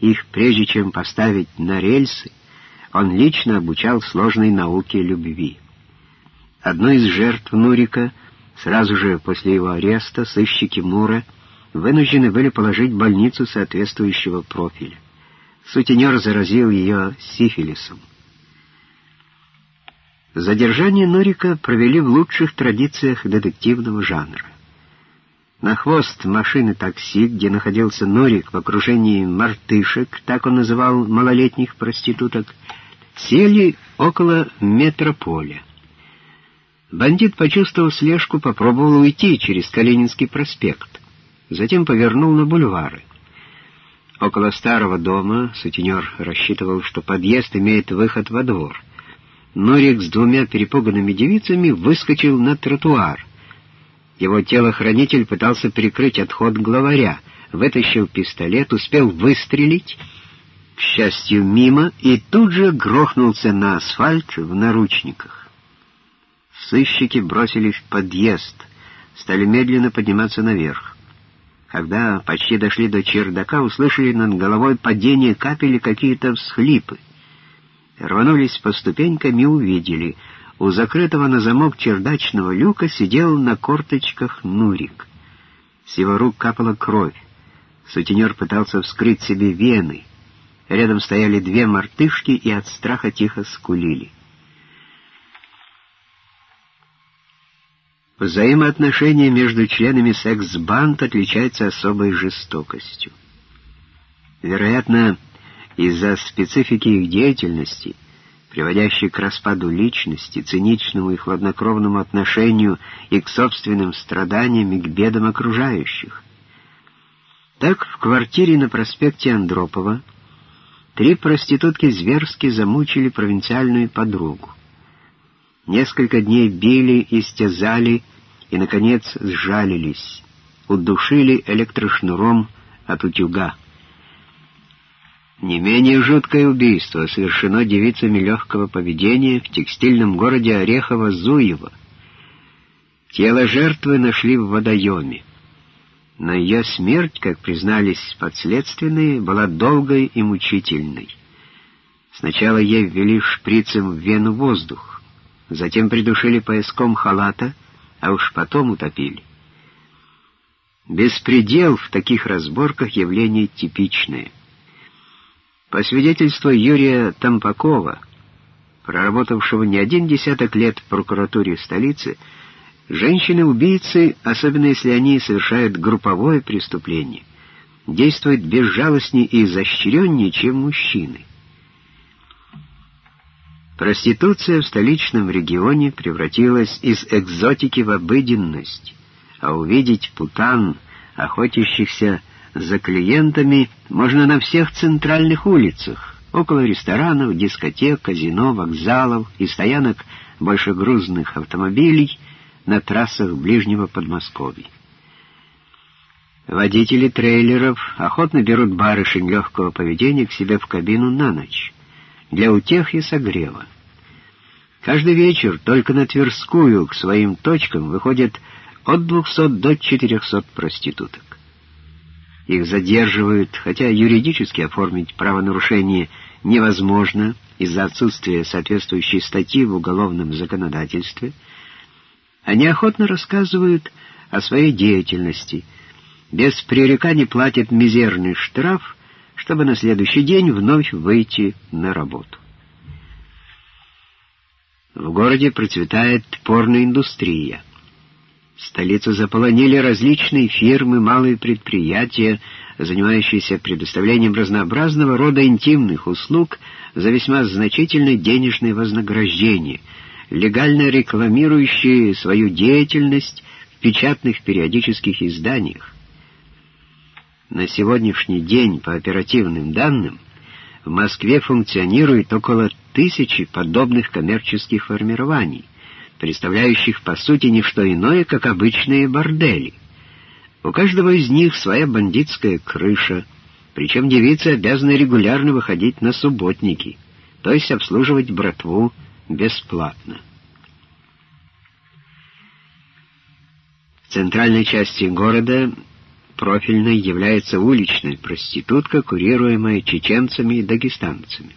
их прежде чем поставить на рельсы, он лично обучал сложной науке любви. Одной из жертв Нурика, сразу же после его ареста, сыщики Мура вынуждены были положить в больницу соответствующего профиля. Сутенер заразил ее сифилисом. Задержание Нурика провели в лучших традициях детективного жанра. На хвост машины такси, где находился Норик в окружении мартышек, так он называл малолетних проституток, сели около метрополя. Бандит, почувствовав слежку, попробовал уйти через Калининский проспект. Затем повернул на бульвары. Около старого дома сутенер рассчитывал, что подъезд имеет выход во двор. Норик с двумя перепуганными девицами выскочил на тротуар. Его телохранитель пытался перекрыть отход главаря, вытащил пистолет, успел выстрелить, к счастью, мимо, и тут же грохнулся на асфальт в наручниках. Сыщики бросились в подъезд, стали медленно подниматься наверх. Когда почти дошли до чердака, услышали над головой падение капель какие-то всхлипы. Рванулись по ступенькам и увидели. У закрытого на замок чердачного люка сидел на корточках Нурик. С его рук капала кровь. Сутенер пытался вскрыть себе вены. Рядом стояли две мартышки и от страха тихо скулили. Взаимоотношения между членами секс-банд отличаются особой жестокостью. Вероятно, из-за специфики их деятельности, приводящей к распаду личности, циничному и хладнокровному отношению и к собственным страданиям и к бедам окружающих. Так в квартире на проспекте Андропова три проститутки зверски замучили провинциальную подругу. Несколько дней били, истязали и, наконец, сжалились, удушили электрошнуром от утюга. Не менее жуткое убийство совершено девицами легкого поведения в текстильном городе Орехово-Зуево. Тело жертвы нашли в водоеме. Но ее смерть, как признались подследственные, была долгой и мучительной. Сначала ей ввели шприцем в вену воздух затем придушили пояском халата, а уж потом утопили. Беспредел в таких разборках явление типичное. По свидетельству Юрия Тампакова, проработавшего не один десяток лет в прокуратуре столицы, женщины-убийцы, особенно если они совершают групповое преступление, действуют безжалостнее и изощреннее, чем мужчины. Проституция в столичном регионе превратилась из экзотики в обыденность, а увидеть путан, охотящихся за клиентами, можно на всех центральных улицах, около ресторанов, дискотек, казино, вокзалов и стоянок большегрузных автомобилей на трассах ближнего Подмосковья. Водители трейлеров охотно берут барышень легкого поведения к себе в кабину на ночь для утехи и согрева. Каждый вечер только на Тверскую к своим точкам выходят от 200 до 400 проституток. Их задерживают, хотя юридически оформить правонарушение невозможно из-за отсутствия соответствующей статьи в уголовном законодательстве, они охотно рассказывают о своей деятельности, без пререканий платят мизерный штраф чтобы на следующий день вновь выйти на работу. В городе процветает порноиндустрия. Столицу заполонили различные фирмы, малые предприятия, занимающиеся предоставлением разнообразного рода интимных услуг за весьма значительное денежное вознаграждение, легально рекламирующие свою деятельность в печатных периодических изданиях. На сегодняшний день, по оперативным данным, в Москве функционирует около тысячи подобных коммерческих формирований, представляющих по сути не что иное, как обычные бордели. У каждого из них своя бандитская крыша, причем девицы обязаны регулярно выходить на субботники, то есть обслуживать братву бесплатно. В центральной части города профильной является уличная проститутка, курируемая чеченцами и дагестанцами.